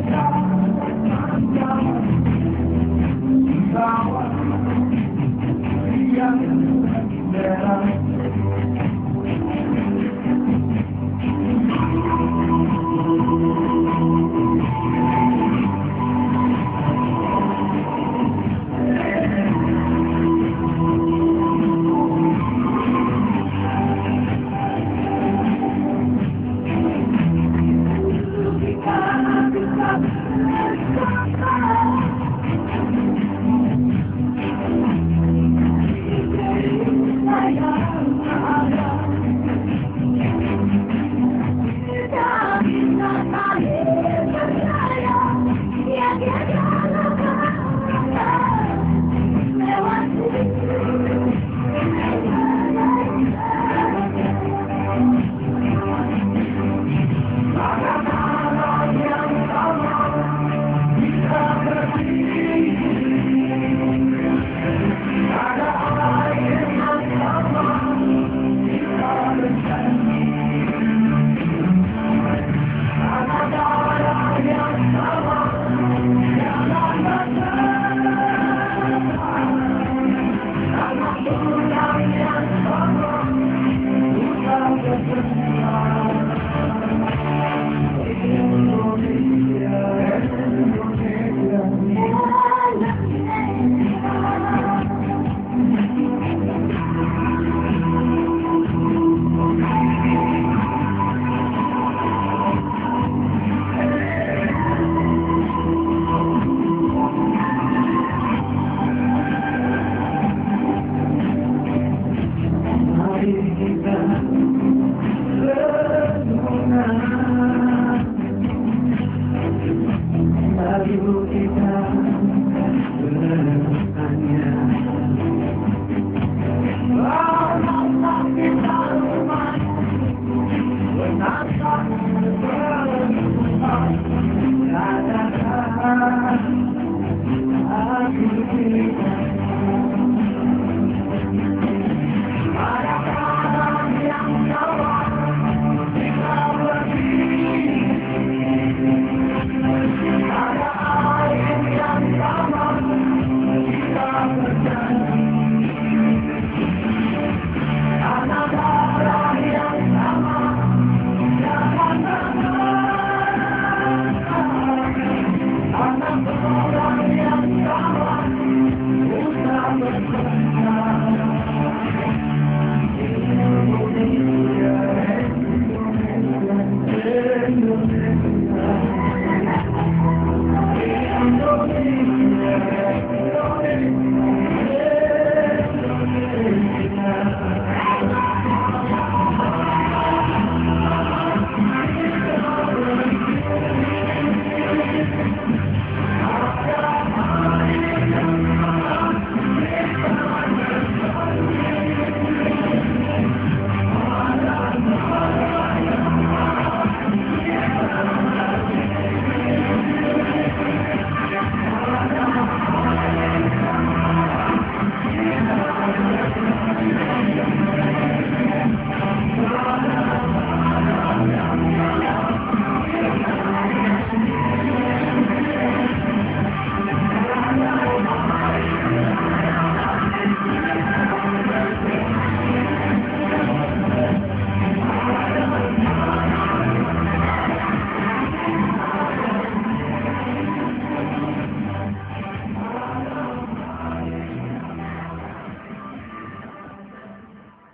Yeah.